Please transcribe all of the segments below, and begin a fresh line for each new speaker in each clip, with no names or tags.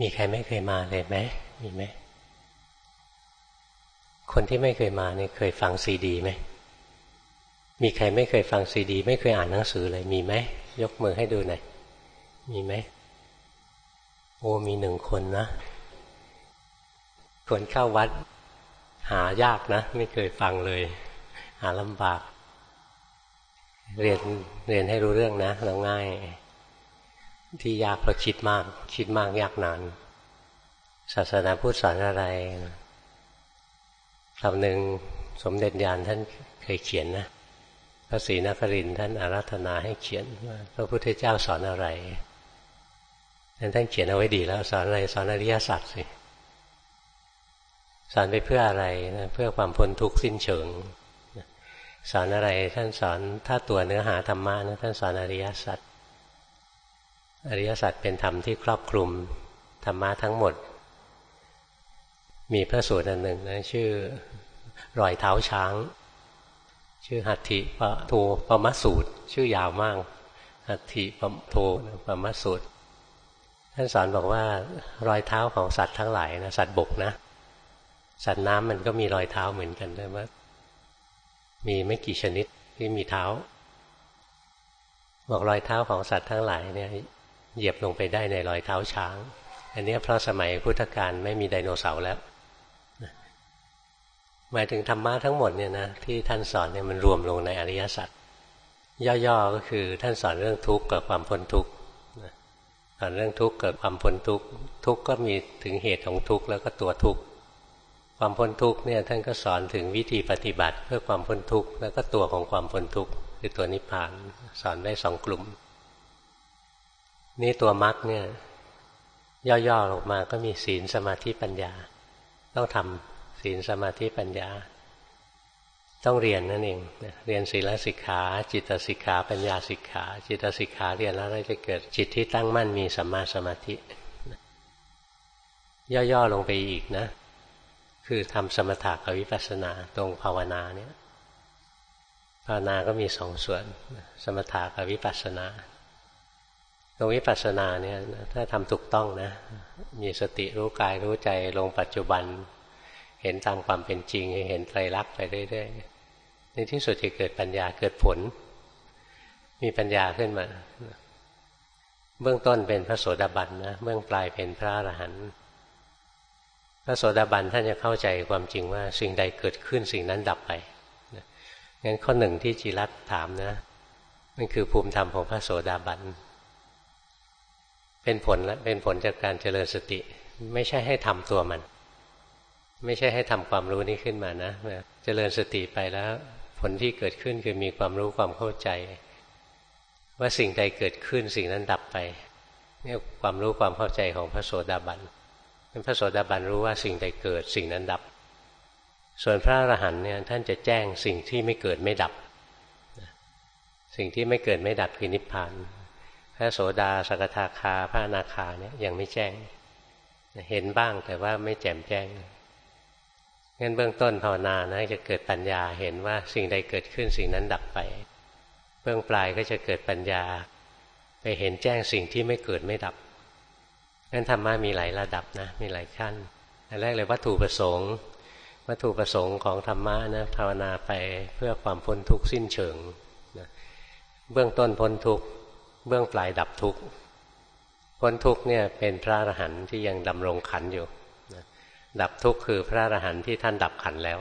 มีใครไม่เคยมาเลยไหมมีไหมคนที่ไม่เคยมาเนี่ยเคยฟังซีดีไหมมีใครไม่เคยฟังซีดี ไม่เคยอ่านหนังสือเลยมีไหมยกมือให้ดูหน่อยมีไหมโอ้มีหนึ่งคนนะคนเข้าวัด หายากนะ ไม่เคยฟังเลย หาลำบาก เรียนเรียนให้รู้เรื่องนะเราง่าย ที่ยากเพราะคิดมาก คิดมากยากนาน ศาสนาพุทธสอนอะไรคำหนึ่งสมเด็จยานท่านเคยเขียนนะพระศรีนครินท่านอารัธนาให้เขียนว่าพระพุทธเจ้าสอนอะไรท่านเขียนเอาไว้ดีแล้วสอนอะไรสอนอริยสัจสิสอนไปเพื่ออะไรนะเพื่อความพ้นทุกข์สิ้นเชิงสอนอะไรท่านสอนถ้าตัวเนื้อหาธรรมะนะท่านสอนอริยสัจ อริยสัจเป็นธรรมที่ครอบคลุมธรรมะทั้งหมด มีพระสูตรอันหนึ่งนะชื่อรอยเท้าช้าง ชื่อหัตถิปะโทปมสูตร ชื่อยาวมากหัตถิปโทปมสูตร ท่านสอนบอกว่ารอยเท้าของสัตว์ทั้งหลายนะสัตว์บกนะ สัตว์น้ำมันก็มีรอยเท้าเหมือนกันแต่ว่า มีไม่กี่ชนิดที่มีเท้า บอกรอยเท้าของสัตว์ทั้งหลายเนี่ย เหยียบลงไปได้ในรอยเท้าช้าง อันนี้เพราะสมัยพุทธกาลไม่มีไดโนเสาร์แล้วหมายถึงธรรมะทั้งหมดเนี่ยนะที่ท่านสอนเนี่ยมันรวมลงในอริยสัจย่อๆก็คือท่านสอนเรื่องทุกข์กับความพ้นทุกข์สอนเรื่องทุกข์กับความพ้นทุกข์ทุกข์ก็มีถึงเหตุของทุกข์แล้วก็ตัวทุกข์ความพ้นทุกข์เนี่ยท่านก็สอนถึงวิธีปฏิบัติเพื่อความพ้นทุกข์แล้วก็ตัวของความพ้นทุกข์คือตัวนิพพานสอนได้สองกลุ่ม นี่ตัวมรรคเนี่ย ย่อๆออกมาก็มีศีลสมาธิปัญญา ต้องทำศีลสมาธิปัญญา ต้องเรียนนั่นเองเรียนศีลสิกขา จิตสิกขาปัญญาสิกขา จิตสิกขาเรียนแล้วจะเกิดจิตที่ตั้งมั่นมีสัมมาสมาธิ ย่อๆลงไปอีกนะ คือทำสมถะกับวิปัสสนาตรงภาวนาเนี่ยภาวนาก็มีสองส่วน สมถะกับวิปัสสนา ตรงวิปัสสนาเนี่ยถ้าทำถูกต้องนะ มีสติรู้กายรู้ใจลงปัจจุบัน เห็นตามความเป็นจริง เห็นไตรลักษณ์ไปเรื่อยๆในที่สุดจะเกิดปัญญาเกิดผล มีปัญญาขึ้นมา เบื้องต้นเป็นพระโสดาบันนะเบื้องปลายเป็นพระอรหันต์พระโสดาบันท่านจะเข้าใจความจริงว่าสิ่งใดเกิดขึ้นสิ่งนั้นดับไปงั้นข้อหนึ่งที่จิรัตถามนะมันคือภูมิธรรมของพระโสดาบัน เป็นผลและเป็นผลจากการเจริญสติ ไม่ใช่ให้ทำตัวมัน ไม่ใช่ให้ทำความรู้นี้ขึ้นมานะเจริญสติไปแล้ว ผลที่เกิดขึ้นคือมีความรู้ความเข้าใจ ว่าสิ่งใดเกิดขึ้นสิ่งนั้นดับไปนี่ความรู้ความเข้าใจของพระโสดาบันพระโสดาบันรู้ว่าสิ่งใดเกิดสิ่งนั้นดับ ส่วนพระอรหันต์เนี่ยท่านจะแจ้งสิ่งที่ไม่เกิดไม่ดับ สิ่งที่ไม่เกิดไม่ดับคือนิพพาน พระโสดาสกทาคาพระนาคาเนี่ยยังไม่แจ้ง เห็นบ้างแต่ว่าไม่แจ่มแจ้งงั้นเบื้องต้นภาวนานะจะเกิดปัญญาเห็นว่าสิ่งใดเกิดขึ้นสิ่งนั้นดับไป เบื้องปลายก็จะเกิดปัญญา ไปเห็นแจ้งสิ่งที่ไม่เกิดไม่ดับงั้นธรรมะมีหลายระดับนะมีหลายขั้นอันแรกเลยวัตถุประสงค์ วัตถุประสงค์ของธรรมะนะภาวนาไปเพื่อความพ้นทุกข์สิ้นเชิงนะเบื้องต้นพ้นทุกข์ เบื้องปลายดับทุกข์พ้นทุกข์เนี่ยเป็นพระอรหันต์ที่ยังดำรงขันอยู่ดับทุกข์คือพระอรหันต์ที่ท่านดับขันแล้ว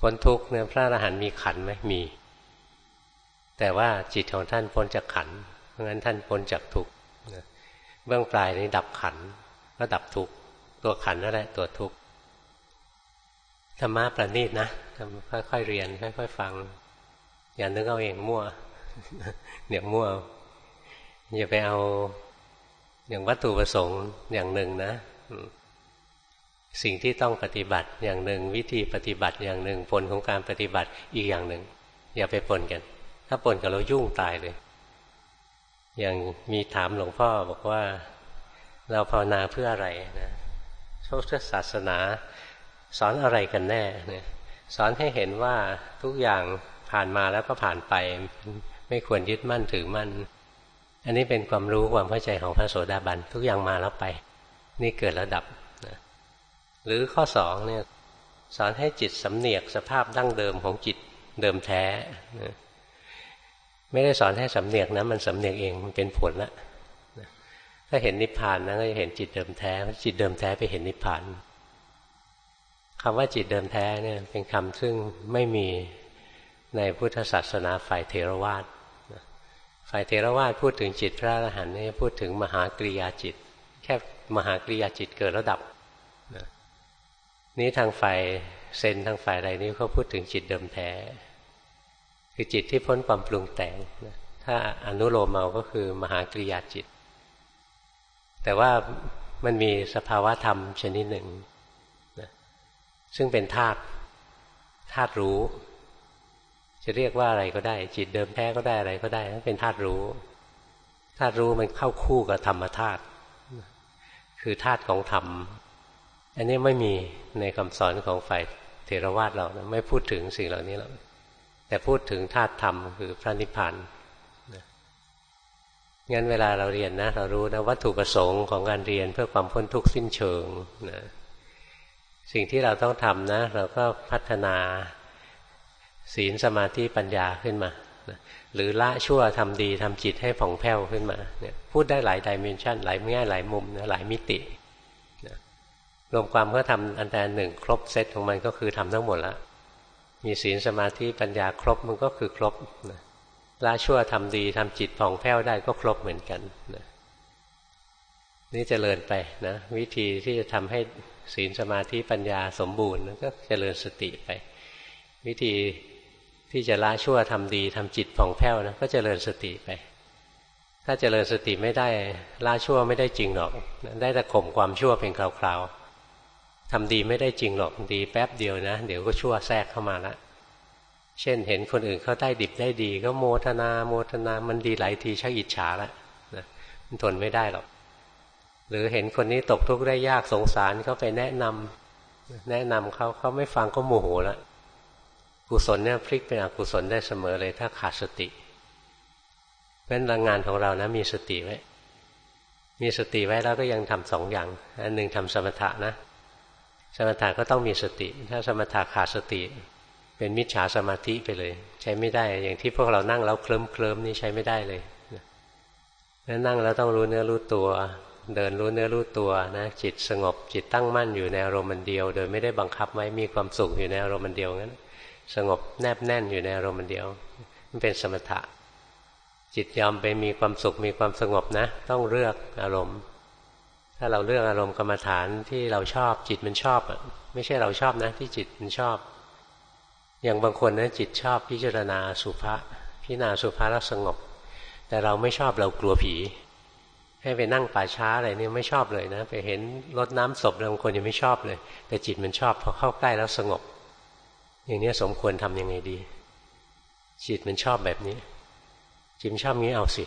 พ้นทุกข์เนี่ยพระอรหันต์มีขันไหมมี แต่ว่าจิตของท่านพ้นจากขันเพราะงั้นท่านพ้นจากทุกข์เบื้องปลายนี้ดับขันก็ดับทุกตัวขันนั่นแหละตัวทุกธรรมะประณีตนะค่อยๆเรียนค่อยๆฟัง อย่านึกเอาเองมั่ว เนี่ยมั่วอย่าไปเอาอย่างวัตถุประสงค์อย่างหนึ่งนะสิ่งที่ต้องปฏิบัติอย่างหนึ่ง วิธีปฏิบัติอย่างหนึ่ง ผลของการปฏิบัติอีกอย่างหนึ่ง อย่าไปปนกัน ถ้าปนกันเรายุ่งตายเลย อย่างมีถามหลวงพ่อบอกว่า เราภาวนาเพื่ออะไรนะพุทธศาสนาสอนอะไรกันแน่เนี่ยสอนให้เห็นว่าทุกอย่างผ่านมาแล้วก็ผ่านไป ไม่ควรยึดมั่นถือมั่น อันนี้เป็นความรู้ความเข้าใจของพระโสดาบันทุกอย่างมาแล้วไป นี่เกิดแล้วดับนะหรือข้อสองเนี่ยสอนให้จิตสำเนียกสภาพดั้งเดิมของจิตเดิมแท้นะไม่ได้สอนให้สำเนียกนะมันสำเนียกเองมันเป็นผลละถ้าเห็นนิพพานนะก็จะเห็นจิตเดิมแท้จิตเดิมแท้ไปเห็นนิพพานคำว่าจิตเดิมแท้เนี่ยเป็นคำซึ่งไม่มีในพุทธศาสนาฝ่ายเทรวาส ฝ่ายเทรวาสพูดถึงจิตพระอรหันต์นี่พูดถึงมหากริยาจิต แค่มหากริยาจิตเกิดแล้วดับนี้ทางฝ่ายเซนทางฝ่ายอะไรนี้เขาพูดถึงจิตเดิมแท้ คือจิตที่พ้นความปรุงแต่งถ้าอนุโลมเมาก็คือมหากริยาจิต แต่ว่ามันมีสภาวะธรรมชนิดหนึ่งซึ่งเป็นธาตุธาตุรู้ จะเรียกว่าอะไรก็ได้ จิตเดิมแท้ก็ได้อะไรก็ได้เป็นธาตุรู้ธาตุรู้มันเข้าคู่กับธรรมธาตุคือธาตุของธรรม อันนี้ไม่มีในคำสอนของฝ่ายเทรวาสเรานะไม่พูดถึงสิ่งเหล่านี้หรอกแต่พูดถึงธาตุธรรมคือพระนิพพานงั้นเวลาเราเรียนนะเรารู้นะวัตถุประสงค์ของการเรียนเพื่อความพ้นทุกข์สิ้นเชิงนะสิ่งที่เราต้องทำนะ เราก็พัฒนา ศีลสมาธิปัญญาขึ้นมาหรือละชั่วทำดีทำจิตให้ผ่องแผ้วขึ้นมาเนี่ยพูดได้หลายดิเมนชันหลายแง่หลายมุมนะหลายมิตินะรวมความก็ทำอันแต่หนึ่งครบเซตของมันก็คือทำทั้งหมดแล้วมีศีลสมาธิปัญญาครบมันก็คือครบนะละชั่วทำดีทำจิตผ่องแผ้วได้ก็ครบเหมือนกันนะนี่จเจริญไปนะวิธีที่จะทำให้ศีลสมาธิปัญญาสมบูรณ์ก็เจริญสติไป วิธี ที่จะละชั่วทำดีทำจิตผ่องแผ้วนะก็เจริญสติไป ถ้าเจริญสติไม่ได้ละชั่วไม่ได้จริงหรอก ได้แต่ข่มความชั่วเพียงคราวๆทำดีไม่ได้จริงหรอกดีแป๊บเดียวนะ เดี๋ยวก็ชั่วแทรกเข้ามาละเช่นเห็นคนอื่นเขาได้ดิบได้ดี ก็โมทนาโมทนามันดีหลายทีชักอิจฉาละนะมันทนไม่ได้หรอกหรือเห็นคนนี้ตกทุกข์ได้ยากสงสารเขาไปแนะนำแนะนำเขาเขาไม่ฟังก็โมโหล้ว กุศลเนี่ยพลิกเป็นอกุศลได้เสมอเลย ถ้าขาดสติเป็นรางงานของเรานะมีสติไว้ มีสติไว้แล้วก็ยังทำสองอย่าง อันหนึ่งทำสมถะนะ สมถะก็ต้องมีสติ ถ้าสมถะขาดสติ เป็นมิจฉาสมาธิไปเลย ใช้ไม่ได้ อย่างที่พวกเรานั่งแล้วเคลิ้มเคลิ้มนี่ใช้ไม่ได้เลยนั่งแล้วต้องรู้เนื้อรู้ตัว เดินรู้เนื้อรู้ตัวนะจิตสงบจิตตั้งมั่นอยู่ในอารมณ์เดียว โดยไม่ได้บังคับไว้มีความสุขอยู่ในอารมณ์เดียวงั้น สงบแนบแน่นอยู่ในอารมณ์เดียว มันเป็นสมถะ จิตยอมไปมีความสุขมีความสงบนะ ต้องเลือกอารมณ์ ถ้าเราเลือกอารมณ์กรรมฐานที่เราชอบ จิตมันชอบอะไม่ใช่เราชอบนะ ที่จิตมันชอบ อย่างบางคนนะจิตชอบพิจารณาสุภาพิจารณาสุภาแล้วสงบ แต่เราไม่ชอบเรากลัวผี ให้ไปนั่งป่าช้าอะไรนี่ไม่ชอบเลยนะ ไปเห็นรดน้ำศพบางคนยังไม่ชอบเลย แต่จิตมันชอบพอเข้าใกล้แล้วสงบ อย่างนี้สมควรทำยังไงดี จิตมันชอบแบบนี้ จิตชอบงี้เอาสิ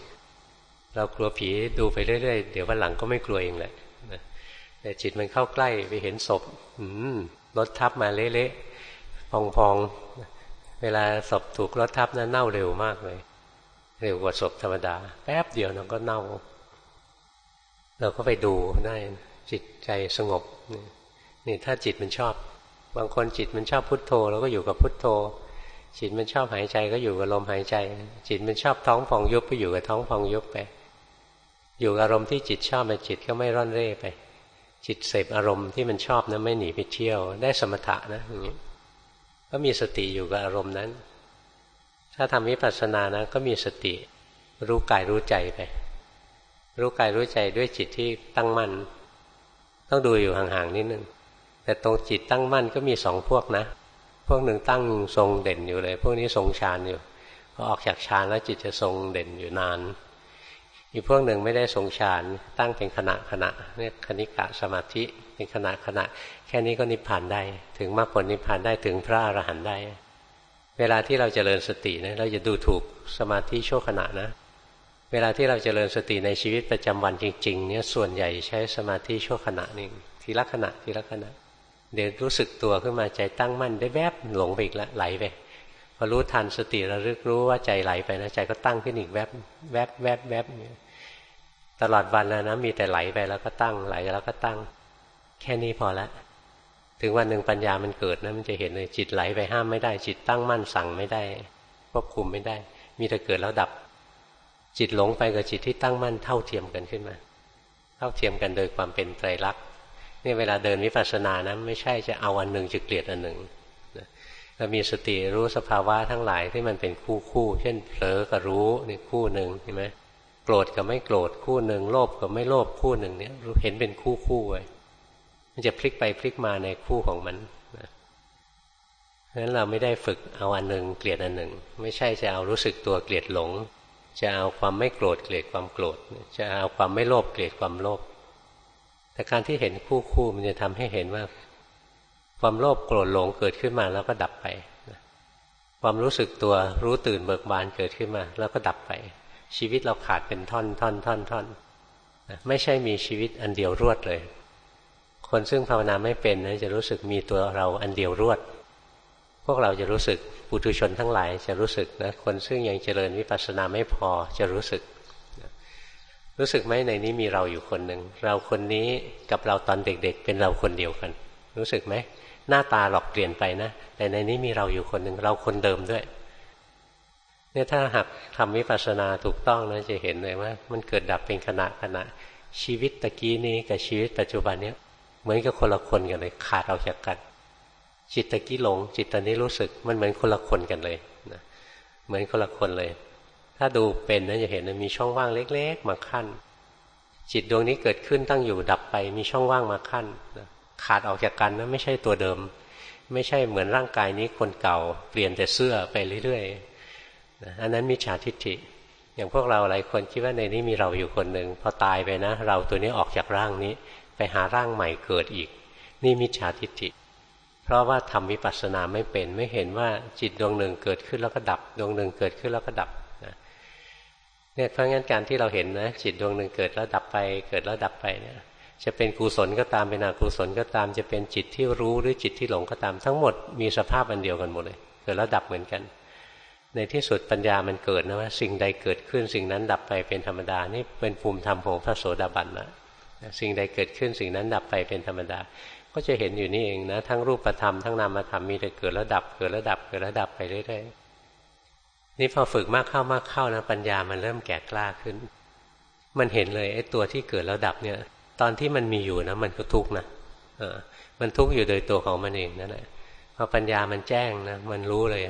เรากลัวผีดูไปเรื่อยๆ เดี๋ยววันหลังก็ไม่กลัวเองแหละแต่จิตมันเข้าใกล้ไปเห็นศพรถทับมาเละๆพองๆ เวลาศพถูกรถทับนั้นเน่าเร็วมากเลย เร็วกว่าศพธรรมดา แป๊บเดียวมันก็เน่า เราก็ไปดูได้จิตใจสงบนี่ถ้าจิตมันชอบ บางคนจิตมันชอบพุทโธเราก็อยู่กับพุทโธ จิตมันชอบหายใจก็อยู่กับลมหายใจ จิตมันชอบท้องฟองยุบก็อยู่กับท้องฟองยุบไป อยู่อารมณ์ที่จิตชอบมันจิตก็ไม่ร่อนเร่ไป จิตเสพอารมณ์ที่มันชอบนะไม่หนีไปเที่ยว ได้สมถะนะอย่างนี้ก็มีสติอยู่กับอารมณ์นั้น ถ้าทำวิปัสสนานะ ก็มีสติรู้กายรู้ใจไป รู้กายรู้ใจด้วยจิตที่ตั้งมั่น ต้องดูอยู่ห่างๆนิดนึง แต่ตรงจิตตั้งมั่นก็มีสองพวกนะ พวกหนึ่งตั้งทรงเด่นอยู่เลย พวกนี้ทรงฌานอยู่พอออกจากฌานแล้วจิตจะทรงเด่นอยู่นาน อีกพวกหนึ่งไม่ได้ทรงฌานตั้งเป็นขณะขณะเนี่ยคณิกะสมาธิเป็นขณะขณะ แค่นี้ก็นิพพานได้ ถึงมรรคผลนิพพานได้ถึงพระอรหันต์ได้ เวลาที่เราจเจริญสตินะเราจะดูถูกสมาธิชั่วขณะนะ เวลาที่เราจเจริญสติในชีวิตประจำวันจริง ๆ เนี่ยส่วนใหญ่ใช้สมาธิชั่วขณะหนึ่งทีละขณะทีละขณะ เดี๋ยวรู้สึกตัวขึ้นมาใจตั้งมั่นได้แวบหลงไปอีกแล้วไหลไปพอรู้ทันสติระลึกรู้ว่าใจไหลไปนะใจก็ตั้งขึ้นอีกแวบแวบแวบแวบตลอดวันแล้วนะมีแต่ไหลไปแล้วก็ตั้งไหลแล้วก็ตั้ง แค่นี้พอละถึงวันหนึ่งปัญญามันเกิดนะมันจะเห็นเลยจิตไหลไปห้ามไม่ได้ จิตตั้งมั่นสั่งไม่ได้ควบคุมไม่ได้ มีแต่เกิดแล้วดับ จิตหลงไปกับจิตที่ตั้งมั่นเท่าเทียมกันขึ้นมา เท่าเทียมกันโดยความเป็นไตรลักษณ์ นี่เวลาเดินวิปัสสนานะไม่ใช่จะเอาอันหนึ่งจะเกลียดอันหนึ่งเรามีสติรู้สภาวะทั้งหลายที่มันเป็นคู่คู่เช่นเผลอกับรู้นี่คู่หนึ่งเห็นไหมโกรธกับไม่โกรธคู่หนึ่งโลภกับไม่โลภคู่หนึ่งเนี่ยเห็นเป็นคู่คู่ไว้มันจะพลิกไปพลิกมาในคู่ของมันเพราะฉะนั้นเราไม่ได้ฝึกเอาอันหนึ่งเกลียดอันหนึ่ง ไม่ใช่จะเอารู้สึกตัวเกลียดหลง จะเอาความไม่โกรธเกลียดความโกรธจะเอาความไม่โลภเกลียดความโลภ แต่การที่เห็นคู่คู่มันจะทำให้เห็นว่า ความโลภโกรธหลงเกิดขึ้นมาแล้วก็ดับไปความรู้สึกตัวรู้ตื่นเบิกบานเกิดขึ้นมา แล้วก็ดับไป ชีวิตเราขาดเป็นท่อนท่อนท่อนท่อนไม่ใช่มีชีวิตอันเดียวรวดเลย คนซึ่งภาวนาไม่เป็นนะจะรู้สึกมีตัวเราอันเดียวรวด พวกเราจะรู้สึกปุถุชนทั้งหลายจะรู้สึกนะคนซึ่งยังเจริญวิปัสสนาไม่พอจะรู้สึก รู้สึกไหมในนี้มีเราอยู่คนหนึ่งเราคนนี้กับเราตอนเด็ก ๆ เป็นเราคนเดียวกัน รู้สึกไหมหน้าตาหลอกเปลี่ยนไปนะ แต่ในนี้มีเราอยู่คนหนึ่งเราคนเดิมด้วยเนี่ยถ้าหากทำวิปัสสนาถูกต้องนะจะเห็นเลยว่า มันเกิดดับเป็นขณะขณะชีวิตตะกี้นี้กับชีวิตปัจจุบันเนี้ยเหมือนกับคนละคนกันเลยขาดออกจากกัน จิตตะกี้หลง จิตตอนนี้รู้สึกมันเหมือนคนละคนกันเลยนะเหมือนคนละคนเลย ถ้าดูเป็นนะจะเห็นมีช่องว่างเล็ก ๆ มาขั้น จิตดวงนี้เกิดขึ้นตั้งอยู่ดับไป มีช่องว่างมาขั้นขาดออกจากกันนะไม่ใช่ตัวเดิม ไม่ใช่เหมือนร่างกายนี้คนเก่า เปลี่ยนแต่เสื้อไปเรื่อยๆอันนั้นมิจฉาทิฏฐิอย่างพวกเราหลายคนคิดว่าในนี้มีเราอยู่คนหนึ่งพอตายไปนะ เราตัวนี้ออกจากร่างนี้ ไปหาร่างใหม่เกิดอีก นี่มิจฉาทิฏฐิเพราะว่าทำวิปัสสนาไม่เป็นไม่เห็นว่าจิตดวงหนึ่งเกิดขึ้นแล้วก็ดับ ดวงหนึ่งเกิดขึ้นแล้วก็ดับ เนี่ยเพราะงั้นการที่เราเห็นนะจิตดวงหนึ่งเกิดแล้วดับไปเกิดแล้วดับไปเนี่ยจะเป็นกุศลก็ตามเป็นอกุศลก็ตาม จะเป็นจิตที่รู้หรือจิตที่หลงก็ตาม ทั้งหมดมีสภาพอันเดียวกันหมดเลย เกิดแล้วดับเหมือนกัน ในที่สุดปัญญามันเกิดนะว่าสิ่งใดเกิดขึ้นสิ่งนั้นดับไปเป็นธรรมดานี่เป็นภูมิธรรมของพระโสดาบันนะสิ่งใดเกิดขึ้นสิ่งนั้นดับไปเป็นธรรมดา ก็จะเห็นอยู่นี่เองนะ ทั้งรูปธรรมทั้งนามธรรมมีแต่เกิดแล้วดับเกิดแล้วดับเกิดแล้วดับไปเรื่อยๆ นี่พอฝึกมากเข้ามากเข้านะปัญญามันเริ่มแก่กล้าขึ้น มันเห็นเลยไอ้ตัวที่เกิดแล้วดับเนี่ย ตอนที่มันมีอยู่นะ มันก็ทุกข์นะมันทุกข์อยู่โดยตัวของมันเองนั่นแหละพอปัญญามันแจ้งนะมันรู้เลย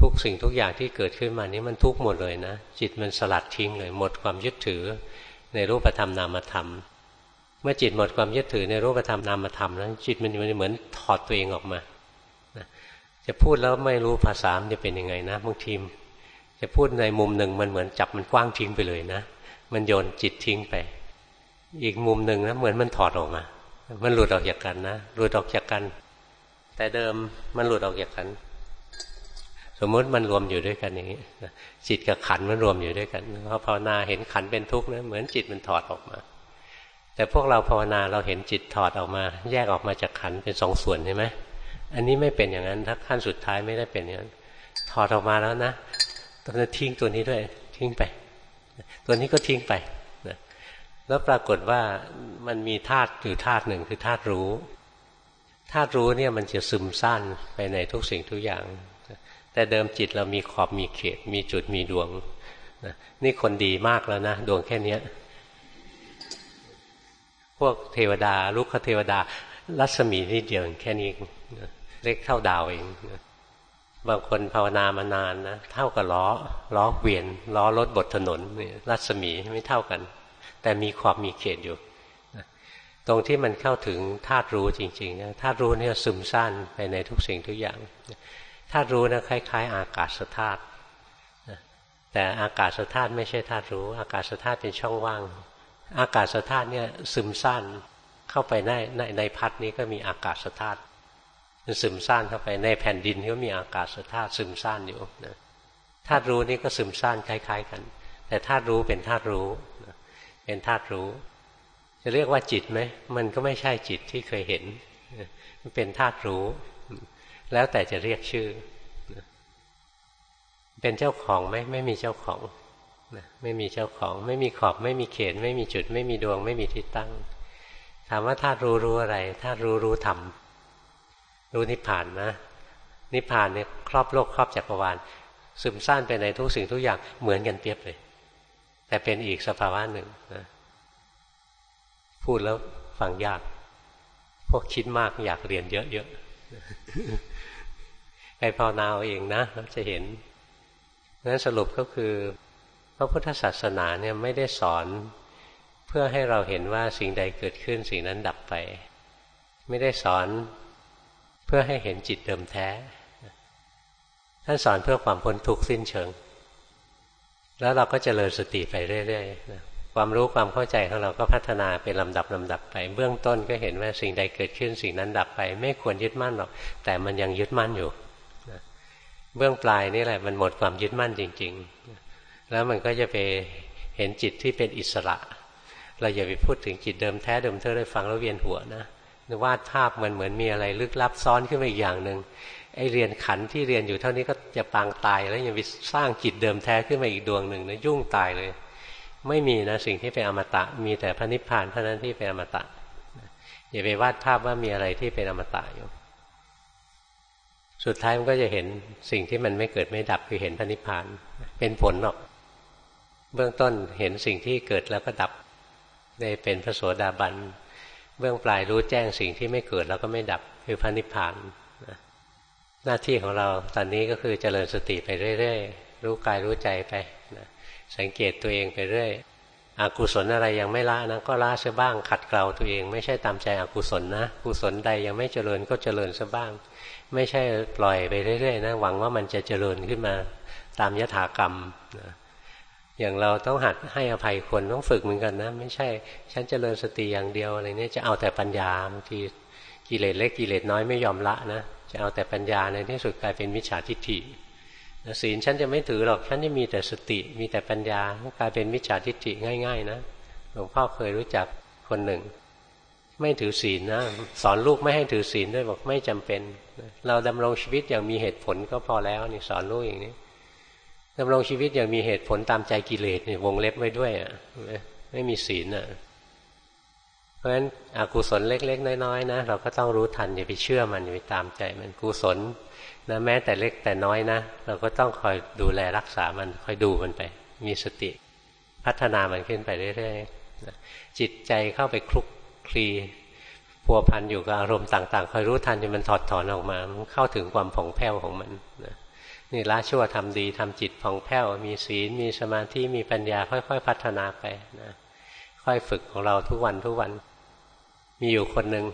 ทุกสิ่งทุกอย่างที่เกิดขึ้นมานี้มันทุกข์หมดเลยนะจิตมันสลัดทิ้งเลย หมดความยึดถือในรูปธรรมนามธรรม เมื่อจิตหมดความยึดถือในรูปธรรมนามธรรมแล้วจิตมันเหมือนถอดตัวเองออกมา จะพูดแล้วไม่รู้ภาษามันจะเป็นยังไงนะบางทีจะพูดในมุมหนึ่งมันเหมือนจับมันกว้างทิ้งไปเลยนะ มันโยนจิตทิ้งไป อีกมุมหนึ่งนะเหมือนมันถอดออกมา มันหลุดออกจากกันนะหลุดออกจากกัน แต่เดิมมันหลุดออกจากกัน สมมติมันรวมอยู่ด้วยกันอย่างนี้จิตกับขันมันรวมอยู่ด้วยกันพอภาวนาเห็นขันเป็นทุกข์นะเหมือนจิตมันถอดออกมา แต่พวกเราภาวนาเราเห็นจิตถอดออกมา แยกออกมาจากขันเป็นสองส่วนใช่ไหม อันนี้ไม่เป็นอย่างนั้น ถ้าขั้นสุดท้ายไม่ได้เป็นอย่างนั้นถอดออกมาแล้วนะตอนนี้ทิ้งตัวนี้ด้วย ทิ้งไป ตัวนี้ก็ทิ้งไปนะแล้วปรากฏว่ามันมีธาตุอยู่ธาตุหนึ่งคือธาตุรู้ธาตุรู้เนี่ยมันจะซึมสั้นไปในทุกสิ่งทุกอย่าง แต่เดิมจิตเรามีขอบมีเขต มีจุดมีดวงนี่คนดีมากแล้วนะ ดวงแค่นี้พวกเทวดาลูกเทวดา รัศมีนิดเดียวแค่นี้ เล็กเท่าดาวเองบางคนภาวนามานานนะเท่ากับล้อ ล้อเวียน ล้อรถบดถนนรัศมีไม่เท่ากัน แต่มีขอบมีเขตอยู่ตรงที่มันเข้าถึงธาตุรู้จริงๆธาตุรู้เนี่ยซึมซ่านไปในทุกสิ่งทุกอย่างธาตุรู้นะคล้าย ๆ อากาศธาตุแต่อากาศธาตุไม่ใช่ธาตุรู้ อากาศธาตุเป็นช่องว่าง อากาศธาตุเนี่ยซึมซ่านเข้าไปในในในพัดนี้ก็มีอากาศธาตุ ซึมซ่านเข้าไปในแผ่นดินก็มีอากาศธาตุซึมซ่านอยู่นะธาตุรู้นี่ก็ซึมซ่านคล้าย ๆ กัน แต่ธาตุรู้เป็นธาตุรู้เป็นธาตุรู้ จะเรียกว่าจิตไหมมันก็ไม่ใช่จิตที่เคยเห็น มันเป็นธาตุรู้ แล้วแต่จะเรียกชื่อ เป็นเจ้าของไหมไม่มีเจ้าของไม่มีเจ้าของ ไม่มีขอบ ไม่มีเขต ไม่มีจุด ไม่มีดวง ไม่มีที่ตั้ง ถามว่าธาตุรู้รู้อะไรธาตุรู้รู้ธรรม รู้นิพพานนะนิพพานเนี่ยครอบโลกครอบจักรวาลซึมซ่านไปในทุกสิ่งทุกอย่างเหมือนกันเปียบเลย แต่เป็นอีกสภาวะหนึ่งนะพูดแล้วฟังยาก พวกคิดมากอยากเรียนเยอะๆไปภาวนาเอาเองนะเราจะเห็นนั้นสรุปก็คือ พระพุทธศาสนาเนี่ยไม่ได้สอน เพื่อให้เราเห็นว่าสิ่งใดเกิดขึ้นสิ่งนั้นดับไป ไม่ได้สอน เพื่อให้เห็นจิตเดิมแท้ ท่านสอนเพื่อความพ้นทุกข์สิ้นเชิง แล้วเราก็จเจริญสติไปเรื่อยๆความรู้ความเข้าใจของเราก็พัฒนาเป็นลำดับลำดับไปเบื้องต้นก็เห็นว่าสิ่งใดเกิดขึ้นสิ่งนั้นดับไป ไม่ควรยึดมั่นหรอก แต่มันยังยึดมั่นอยู่เบื้องปลายนี่แหละมันหมดความยึดมั่นจริง ๆ แล้วมันก็จะไปเห็นจิตที่เป็นอิสระ เราอย่าไปพูดถึงจิตเดิมแท้เดิมเธอได้ฟังแล้วเวียนหัวนะ วาดภาพมันเหมือนมีอะไรลึกลับซ้อนขึ้นมาอีกอย่างหนึ่งไอเรียนขันที่เรียนอยู่เท่านี้ก็จะปางตายแล้วยังไปสร้างจิตเดิมแท้ขึ้นมาอีกดวงหนึ่งนะยุ่งตายเลย ไม่มีนะสิ่งที่เป็นอมตะ มีแต่พระนิพพานเท่านั้นที่เป็นอมตะอย่าไปวาดภาพว่ามีอะไรที่เป็นอมตะอยู่สุดท้ายมันก็จะเห็นสิ่งที่มันไม่เกิดไม่ดับคือเห็นพระนิพพาน เป็นผลหรอก เบื้องต้นเห็นสิ่งที่เกิดแล้วก็ดับ ได้เป็นพระโสดาบัน เบื้องปลายรู้แจ้งสิ่งที่ไม่เกิดแล้วก็ไม่ดับคือพระนิพพานหน้าที่ของเราตอนนี้ก็คือเจริญสติไปเรื่อยๆ รู้กายรู้ใจไปนะสังเกตตัวเองไปเรื่อยอกุศลอะไรยังไม่ละนะก็ละซะบ้าง ขัดเกลาตัวเองไม่ใช่ตามใจอกุศลนะกุศลใดยังไม่เจริญก็เจริญซะบ้าง ไม่ใช่ปล่อยไปเรื่อยๆนะหวังว่ามันจะเจริญขึ้นมาตามยถากรรมนะ อย่างเราต้องหัดให้อภัยคนต้องฝึกเหมือนกันนะ ไม่ใช่ ฉันเจริญสติอย่างเดียวอะไรเนี่ยจะเอาแต่ปัญญาบางทีกิเลสเล็กกิเลสน้อยไม่ยอมละนะจะเอาแต่ปัญญาในที่สุดกลายเป็นมิจฉาทิฏฐิศีลฉันจะไม่ถือหรอกฉันจะมีแต่สติมีแต่ปัญญากลายเป็นมิจฉาทิฏฐิง่าย ๆ นะหลวงพ่อเคยรู้จักคนหนึ่ง ไม่ถือศีลนะสอนลูกไม่ให้ถือศีลด้วยบอกไม่จำเป็น เราดำรงชีวิตอย่างมีเหตุผลก็พอแล้วนี่สอนลูกอย่างนี้ ดำรงชีวิตอย่างมีเหตุผลตามใจกิเลสนี่วงเล็บไว้ด้วยอะไม่มีศีลอะ เพราะฉะนั้นอกุศลเล็ก ๆ น้อยๆนะเราก็ต้องรู้ทันอย่าไปเชื่อมันอย่าไปตามใจมันกุศลนะแม้แต่เล็กแต่น้อยนะเราก็ต้องคอยดูแลรักษามันคอยดูมันไป มีสติ พัฒนามันขึ้นไปเรื่อยๆจิตใจเข้าไปคลุกคลีพัวพันอยู่กับอารมณ์ต่างๆคอยรู้ทันจนมันถอดถอนออกมามันเข้าถึงความผ่องแผ้วของมันนะ นี่ละชั่วทำดีทำจิตผ่องแผ้ว มีศีล มีสมาธิ มีปัญญา ค่อย ๆ พัฒนาไปนะค่อยฝึกของเราทุกวันทุกวัน มีอยู่คนหนึ่ง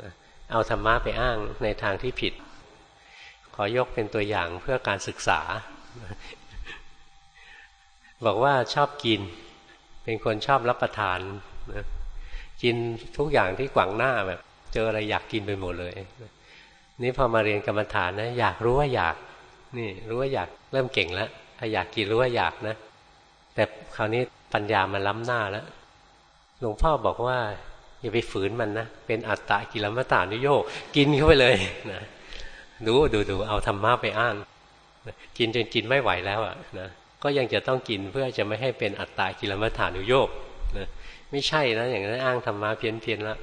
นะเอาธรรมะไปอ้างในทางที่ผิด ขอยกเป็นตัวอย่างเพื่อการศึกษา บอกว่าชอบกิน เป็นคนชอบรับประทานนะกินทุกอย่างที่ขวางหน้าแบบ เจออะไรอยากกินไปหมดเลย นี่พอมาเรียนกรรมฐานนะอยากรู้ว่าอยาก นี่รู้ว่าอยากเริ่มเก่งแล้วถ้าอยากกินรู้ว่าอยากนะ แต่คราวนี้ปัญญามันล้ำหน้าแล้วหลวงพ่อบอกว่า อย่าไปฝืนมันนะ เป็นอัตตะกิลมัตานุโยกกินเข้าไปเลยนะดูดูดูเอาธรรมะไปอ้างกินจนกินไม่ไหวแล้วอะนะก็ยังจะต้องกินเพื่อจะไม่ให้เป็นอัตตากิลมัฐานุโยกนะไม่ใช่นะอย่างนั้นอ้างธรรมะเพี้ยนเพียนละ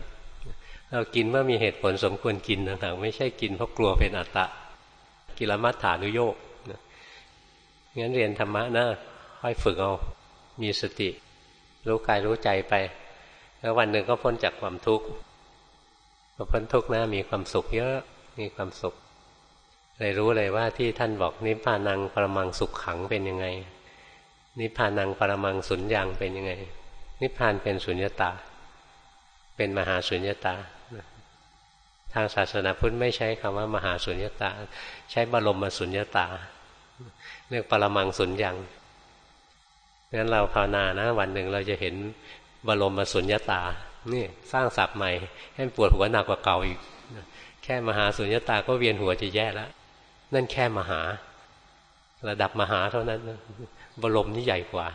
เรากินเมื่อมีเหตุผลสมควรกินต่างๆไม่ใช่กินเพราะกลัวเป็นอัตตะ กิลมัฏฐานุโยกงั้นเรียนธรรมะนะค่อยฝึกเอา มีสติ รู้กายรู้ใจไป แล้ววันหนึ่งก็พ้นจากความทุกข์พอพ้นทุกข์นะมีความสุขเยอะมีความสุขเลยรู้เลยว่าที่ท่านบอกนิพพานังปรมังสุขขังเป็นยังไง นิพพานังปรมังสุญญังเป็นยังไง นิพพานเป็นสุญญตา เป็นมหาสุญญตา ทางศาสนาพุทธไม่ใช้คำว่ามหาสุญญตา ใช้บรมสุญญตา เรียกปรมังสุญญังงั้นเราภาวนานะ วันหนึ่งเราจะเห็นบรมสุญญตา นี่สร้างศัพท์ใหม่ ให้ปวดหัวหนักกว่าเก่าอีก แค่มหาสุญญตาก็เวียนหัวจะแย่แล้ว นั่นแค่มหา ระดับมหาเท่านั้น บรมนี่ใหญ่กว่า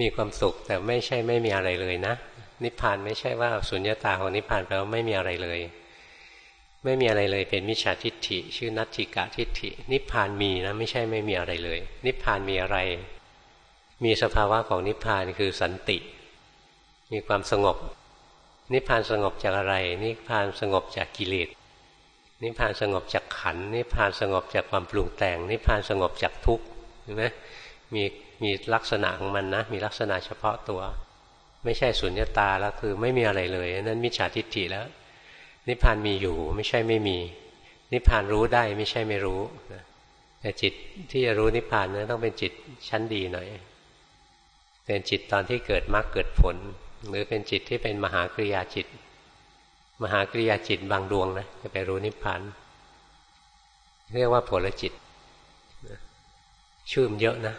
มีความสุขแต่ไม่ใช่ไม่มีอะไรเลยนะ นิพพานไม่ใช่ว่าสุญญตาของนิพพานแปลว่าไม่มีอะไรเลย ไม่มีอะไรเลยเป็นมิจฉาทิฏฐิ ชื่อนัตถิกะทิฏฐิ นิพพานมีนะไม่ใช่ไม่มีอะไรเลย นิพพานมีอะไร มีสภาวะของนิพพานคือสันติ มีความสงบ นิพพานสงบจากอะไร นิพพานสงบจากกิเลสนิพพานสงบจากขันนิพพานสงบจากความปรุงแต่ง นิพพานสงบจากทุกข์เห็นไหมมีมีลักษณะของมันนะ มีลักษณะเฉพาะตัว ไม่ใช่สุญญตาแล้วคือไม่มีอะไรเลยนั้นมิจฉาทิฏฐิแล้ว นิพพานมีอยู่ไม่ใช่ไม่มี นิพพานรู้ได้ไม่ใช่ไม่รู้แต่จิตที่จะรู้นิพพานนั้นต้องเป็นจิตชั้นดีหน่อย เป็นจิตตอนที่เกิดมรรคเกิดผล หรือเป็นจิตที่เป็นมหากริยาจิต มหากริยาจิตบางดวงนะจะไปรู้นิพพานเรียกว่าผลจิต ชื่อมเยอะนะ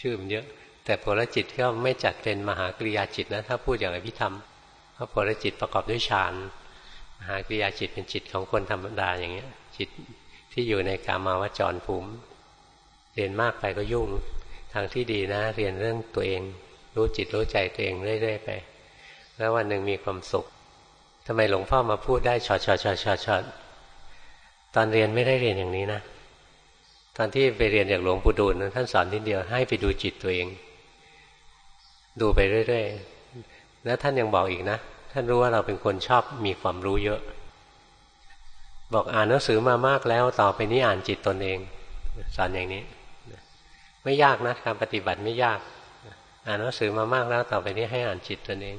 ชื่อมเยอะ แต่ผลจิตก็ไม่จัดเป็นมหากริยาจิตนะถ้าพูดอย่างอภิธรรมเพราะผลจิตประกอบด้วยฌานมหากริยาจิตเป็นจิตของคนธรรมดาอย่างเงี้ย จิตที่อยู่ในกามาวจรภูมิ เรียนมากไปก็ยุ่ง ทางที่ดีนะ เรียนเรื่องตัวเอง รู้จิตรู้ใจตัวเองเรื่อยๆไป แล้ววันหนึ่งมีความสุขทำไมหลวงพ่อมาพูดได้ชอดชอดชอดชอดชอดตอนเรียนไม่ได้เรียนอย่างนี้นะ ตอนที่ไปเรียนจากหลวงปู่ดูลท่านสอนทีเดียวให้ไปดูจิตตัวเอง ดูไปเรื่อยๆ แล้วท่านยังบอกอีกนะ ท่านรู้ว่าเราเป็นคนชอบมีความรู้เยอะ บอกอ่านหนังสือมามากแล้วต่อไปนี้อ่านจิตตนเองสอนอย่างนี้ ไม่ยากนะการปฏิบัติไม่ยาก อ่านหนังสือมามากแล้วต่อไปนี้ให้อ่านจิตตนเอง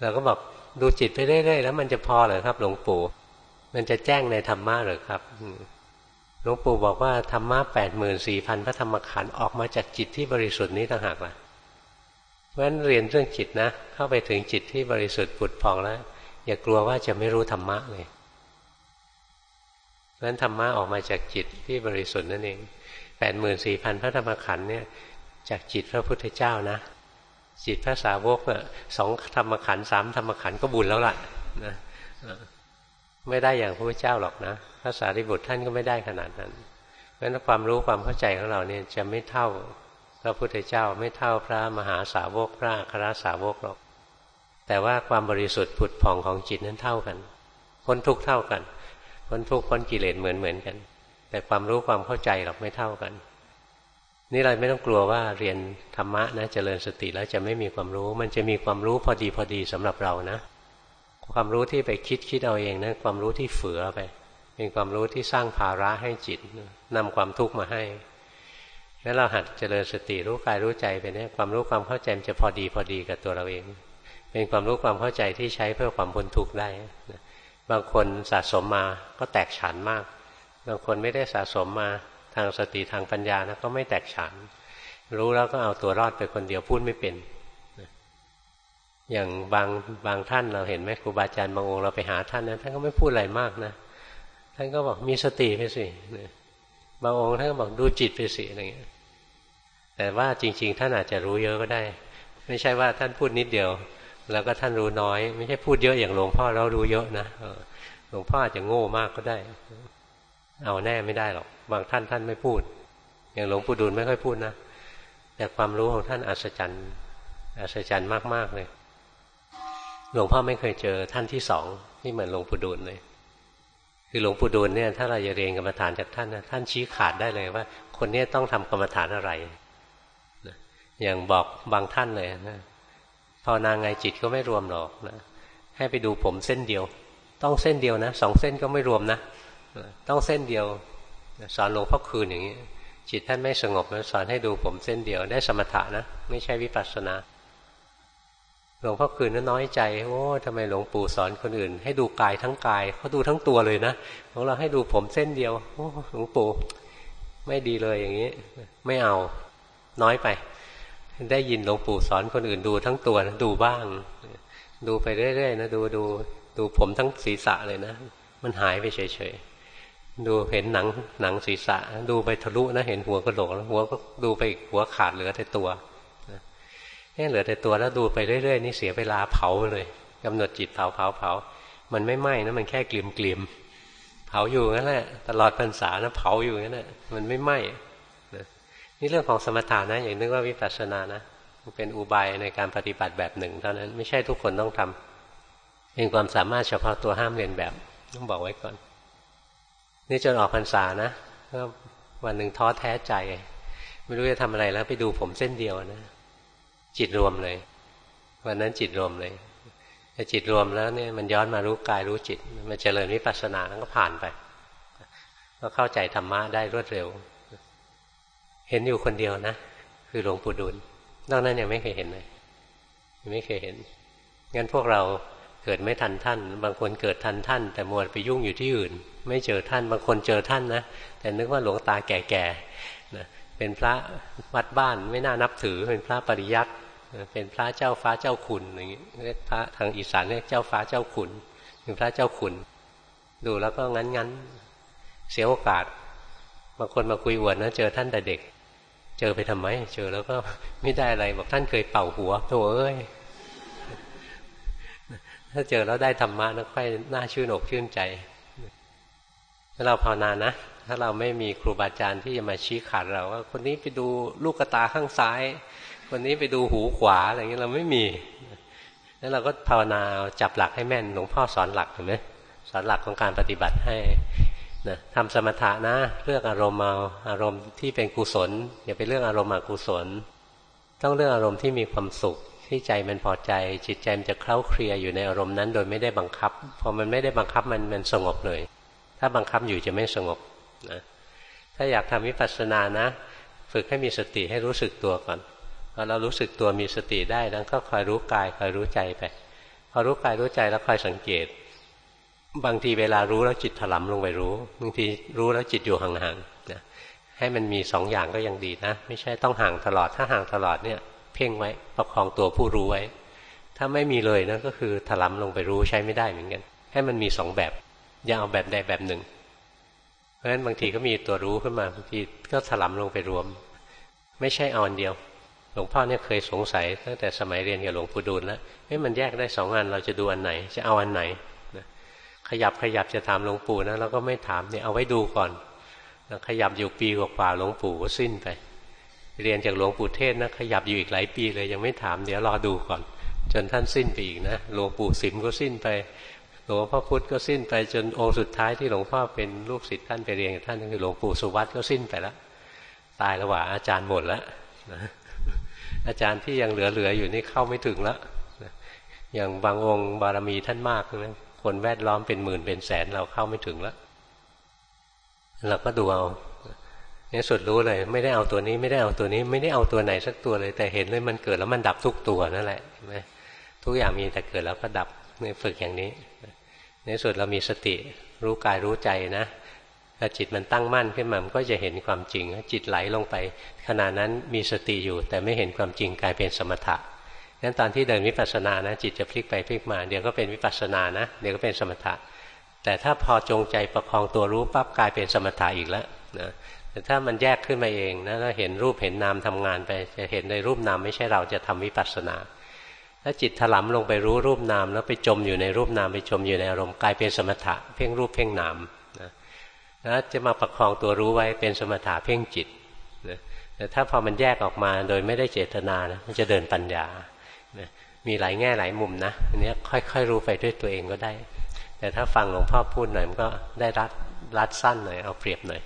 เราก็บอกดูจิตไปเรื่อยๆแล้วมันจะพอเหรอครับ หลวงปู่ มันจะแจ้งในธรรมะหรือครับหลวงปู่บอกว่าธรรมะแปดหมื่นสี่พันพระธรรมขันธ์ออกมาจากจิตที่บริสุทธิ์นี้ต่างหากล่ะ เพราะฉะนั้นเรียนเรื่องจิตนะ เข้าไปถึงจิตที่บริสุทธิ์ผุดพองแล้ว อย่ากลัวว่าจะไม่รู้ธรรมะเลยเพราะฉะนั้นธรรมะออกมาจากจิตที่บริสุทธิ์นั่นเองแปดหมื่นสี่พันพระธรรมขันธ์เนี่ยจากจิตพระพุทธเจ้านะ จิตพระสาวกสองธรรมขันธ์สามธรรมขันธ์ก็บุญแล้วล่ะนะไม่ได้อย่างพระพุทธเจ้าหรอกนะพระสารีบุตรท่านก็ไม่ได้ขนาดนั้นเพราะฉะนั้นความรู้ความเข้าใจของเราเนี่ยจะไม่เท่า พระพุทธเจ้าไม่เท่าพระมหาสาวกพระอัครสาวกหรอก แต่ว่าความบริสุทธิ์ผุดผ่องของจิตนั้นเท่ากัน พ้นทุกเท่ากันพ้นทุกพ้นกิเลสเหมือนเหมือนกัน แต่ความรู้ความเข้าใจหรอกไม่เท่ากัน นี่เราไม่ต้องกลัวว่าเรียนธรรมะนะเจริญสติแล้วจะไม่มีความรู้ มันจะมีความรู้พอดีพอดีสำหรับเรานะ ความรู้ที่ไปคิดคิดเอาเองนะความรู้ที่เฝือไป เป็นความรู้ที่สร้างภาระให้จิตนำความทุกข์มาให้ แล้วเราหัดเจริญสติรู้กายรู้ใจไปเนี่ยความรู้ความเข้าใจมันจะพอดีพอดีกับตัวเราเอง เป็นความรู้ความเข้าใจที่ใช้เพื่อความพ้นทุกข์ได้บางคนสะสมมาก็แตกฉานมาก บางคนไม่ได้สะสมมาทางสติทางปัญญานะก็ไม่แตกฉาน รู้แล้วก็เอาตัวรอดไปคนเดียวพูดไม่เป็นอย่างบางบางท่านเราเห็นไหมครูบาอาจารย์บางองค์เราไปหาท่านนะท่านก็ไม่พูดอะไรมากนะท่านก็บอกมีสติไปสิบางองค์ท่านก็บอกดูจิตไปสิอะไรเงี้ย แต่ว่าจริง ๆ ท่านอาจจะรู้เยอะก็ได้ ไม่ใช่ว่าท่านพูดนิดเดียว แล้วก็ท่านรู้น้อย ไม่ใช่พูดเยอะอย่างหลวงพ่อเรารู้เยอะนะหลวงพ่ออาจจะโง่มากก็ได้ เอาแน่ไม่ได้หรอก บางท่านท่านไม่พูด อย่างหลวงปู่ดูลไม่ค่อยพูดนะแต่ความรู้ของท่านอัศจรรย์อัศจรรย์มากๆเลยหลวงพ่อไม่เคยเจอท่านที่สองที่เหมือนหลวงปู่ดูลเลย คือหลวงปู่ดูลเนี่ยถ้าเราจะเรียนกรรมฐานจากท่านนะท่านชี้ขาดได้เลยว่า คนนี้ต้องทำกรรมฐานอะไร อย่างบอกบางท่านเลยนะภาวนาไงจิตก็ไม่รวมหรอกนะให้ไปดูผมเส้นเดียว ต้องเส้นเดียวนะสองเส้นก็ไม่รวมนะต้องเส้นเดียวสอนหลวงพ่อคืนอย่างนี้ จิตท่านไม่สงบแล้วสอนให้ดูผมเส้นเดียวได้สมถะนะไม่ใช่วิปัสสนาหลวงพ่อคืนนั้นน้อยใจโอ้ทำไมหลวงปู่สอนคนอื่น ให้ดูกายทั้งกายเขาดูทั้งตัวเลยนะของเราให้ดูผมเส้นเดียวโอ้หลวงปู่ไม่ดีเลยอย่างนี้ ไม่เอาน้อยไป ได้ยินหลวงปู่สอนคนอื่นดูทั้งตัวนะดูบ้าง ดูไปเรื่อยๆนะดูดูดูผมทั้งศีรษะเลยนะ มันหายไปเฉยๆดูเห็นหนังหนังศีรษะ ดูไปทะลุนะเห็นหัวกระโหลกหัวก็ดูไปหัวขาดเหลือแต่ตัวนี่เหลือแต่ตัวแล้วดูไปเรื่อยๆนี่เสียเวลาเผาเลยกำหนดจิตเผาเผาเผามันไม่ไหม้นะมันแค่กลิ่มกลิ่มเผาอยู่นั่นแหละตลอดพรรษานะเผาอยู่นั่นแหละมันไม่ไหม้ นี่เรื่องของสมถานะอย่างนึกว่าวิปัสสนานะมันเป็นอุบายในการปฏิบัติแบบหนึ่ง เท่านั้นไม่ใช่ทุกคนต้องทำเป็นความสามารถเฉพาะตัวห้ามเรียนแบบต้องบอกไว้ก่อน นี่จนออกพรรษานะก็วันหนึ่งท้อแท้ใจ ไม่รู้จะทำอะไรแล้วไปดูผมเส้นเดียวนะจิตรวมเลย วันนั้นจิตรวมเลยแต่จิตรวมแล้วเนี่ยมันย้อนมารู้กายรู้จิต มันเจริญวิปัสสนาแล้วก็ผ่านไป ก็เข้าใจธรรมะได้รวดเร็ว เห็นอยู่คนเดียวนะ คือหลวงปู่ดูลนอกนั้นยังไม่เคยเห็นเลยไม่เคยเห็น งั้นพวกเราเกิดไม่ทันท่าน บางคนเกิดทันท่าน แต่มัวไปยุ่งอยู่ที่อื่น ไม่เจอท่าน บางคนเจอท่านนะ แต่นึกว่าหลวงตาแก่ๆนะเป็นพระวัดบ้านไม่น่านับถือ เป็นพระปริยัติเป็นพระเจ้าฟ้าเจ้าขุนอย่างนี้เรียกพระทางอีสานเรียกเจ้าฟ้าเจ้าขุนเป็นพระเจ้าขุน ดูแล้วก็งั้นงั้นเสียโอกาส บางคนมาคุยอวดนะเจอท่านแต่เด็ก เจอไปทำไม เจอแล้วก็ไม่ได้อะไร บอกท่านเคยเป่าหัวโถเอ้ย ถ้าเจอแล้วได้ธรรมะนะค่อยน่าชื่นอกชื่นใจ ถ้าเราภาวนานะ ถ้าเราไม่มีครูบาอาจารย์ที่จะมาชี้ขาดเราว่า คนนี้ไปดูลูกตาข้างซ้าย คนนี้ไปดูหูขวาอะไรเงี้ยเราไม่มีแล้วเราก็ภาวนาจับหลักให้แม่นหลวงพ่อสอนหลักเห็นไหมสอนหลักของการปฏิบัติให้ นะทำสมถะนะ เลือกอารมณ์เอาอารมณ์ที่เป็นกุศล อย่าไปเรื่องอารมณ์อกุศล ต้องเรื่องอารมณ์ที่มีความสุข ที่ใจมันพอใจ จิตใจมันจะเคล้าเคลียอยู่ในอารมณ์นั้น โดยไม่ได้บังคับพอมันไม่ได้บังคับมันมันสงบเลย ถ้าบังคับอยู่จะไม่สงบนะถ้าอยากทำวิปัสสนานะ ฝึกให้มีสติให้รู้สึกตัวก่อนพอเรารู้สึกตัวมีสติได้แล้วก็คอยรู้กายคอยรู้ใจไป พอรู้กายรู้ใจแล้วคอยสังเกต บางทีเวลารู้แล้วจิตถลำลงไปรู้บางทีรู้แล้วจิตอยู่ห่างๆนะให้มันมีสองอย่างก็ยังดีนะ ไม่ใช่ต้องห่างตลอดถ้าห่างตลอดเนี่ย เพ่งไว้ประคองตัวผู้รู้ไว้ ถ้าไม่มีเลยนะก็คือถลำลงไปรู้ใช้ไม่ได้เหมือนกัน ให้มันมีสองแบบอย่าเอาแบบใดแบบหนึ่ง เพราะฉะนั้นบางทีก็มีตัวรู้ขึ้นมาบางทีก็ถลำลงไปรวม ไม่ใช่เอาอันเดียวหลวงพ่อเนี่ยเคยสงสัยตั้งแต่สมัยเรียนกับหลวงปู่ดูลแล้วเฮ้ยมันแยกได้สองอันเราจะดูอันไหน จะเอาอันไหน ยับขยับจะถามหลวงปู่นะเราก็ไม่ถามเนี่ยเอาไว้ดูก่อนขยับอยู่ปีกว่าหลวงปู่ก็สิ้นไป เรียนจากหลวงปู่เทศนะขยับอยู่อีกหลายปีเลยยังไม่ถามเดี๋ยวรอดูก่อน จนท่านสิ้นไปอีกนะหลวงปู่สิมก็สิ้นไปหลวงพ่อพุธก็สิ้นไปจนองค์สุดท้ายที่หลวงพ่อเป็นลูกศิษย์ท่านไปเรียนกับท่านคือหลวงปู่สุวัตก็สิ้นไปแล้วตายแล้วว่าอาจารย์หมดแล้วนะอาจารย์ที่ยังเหลือๆอยู่นี่เข้าไม่ถึงแล้วอย่างบางองค์บารมีท่านมากนะ คนแวดล้อมเป็นหมื่นเป็นแสนเราเข้าไม่ถึงแล้วเราก็ดูเอาเนี่ยสุดรู้เลย ไม่ได้เอาตัวนี้ไม่ได้เอาตัวนี้ ไม่ได้เอาตัวไหนสักตัวเลย แต่เห็นเลยมันเกิดแล้วมันดับทุกตัวนั่นแหละใช่ไหมทุกอย่างมีแต่เกิดแล้วก็ดับเนี่ยฝึกอย่างนี้ ในสุดเรามีสติรู้กายรู้ใจนะพอจิตมันตั้งมั่นขึ้นมามันก็จะเห็นความจริงจิตไหลลงไปขณะนั้นมีสติอยู่ แต่ไม่เห็นความจริงกลายเป็นสมถะ งั้นตอนที่เดินวิปัสสนานะจิตจะพลิกไปพลิกมา เดี๋ยวก็เป็นวิปัสสนานะเดี๋ยวก็เป็นสมถะ แต่ถ้าพอจงใจประคองตัวรู้ปั๊บกลายเป็นสมถะอีกแล้วนะแต่ถ้ามันแยกขึ้นมาเองนะแล้วเห็นรูปเห็นนามทำงานไป จะเห็นในรูปนามไม่ใช่เราจะทำวิปัสสนาถ้าจิตถลำลงไปรู้รูปนาม แล้วไปจมอยู่ในรูปนามไปจมอยู่ในอารมณ์กลายเป็นสมถะ เพ่งรูปเพ่งนามนะจะมาประคองตัวรู้ไว้เป็นสมถะเพ่งจิตนะแต่ถ้าพอมันแยกออกมาโดยไม่ได้เจตนานะมันจะเดินปัญญา นะมีหลายแง่หลายมุมนะอันนี้ค่อยๆรู้ไปด้วยตัวเองก็ได้ แต่ถ้าฟังหลวงพ่อพูดหน่อยมันก็ได้รัดรัดสั้นหน่อยเอาเปรียบหน่อย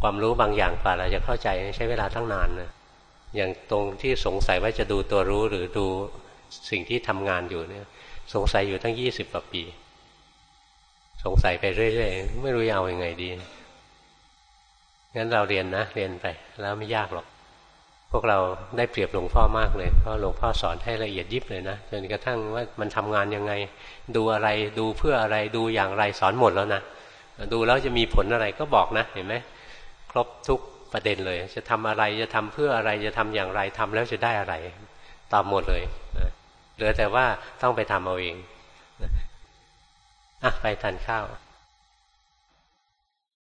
ความรู้บางอย่างกว่าเราจะเข้าใจใช้เวลาตั้งนานนะอย่างตรงที่สงสัยว่าจะดูตัวรู้หรือดูสิ่งที่ทำงานอยู่เนี่ยสงสัยอยู่ตั้งยี่สิบกว่าปี สงสัยไปเรื่อยๆ ไม่รู้จะเอาอยัางไงดีงั้นเราเรียนนะ เรียนไป แล้วไม่ยากหรอก พวกเราได้เปรียบหลวงพ่อมากเลย เพราะหลวงพ่อสอนให้ละเอียดยิบเลยนะจนกระทั่งว่ามันทำงานยังไง ดูอะไรดูเพื่ออะไรดูอย่างไรสอนหมดแล้วนะดูแล้วจะมีผลอะไรก็บอกนะเห็นไหมครบทุกประเด็นเลย จะทำอะไรจะทำเพื่ออะไรจะทำอย่างไรทำแล้วจะได้อะไรตอบหมดเลยเหลือแต่ว่าต้องไปทำเอาเองอะไปทานข้าว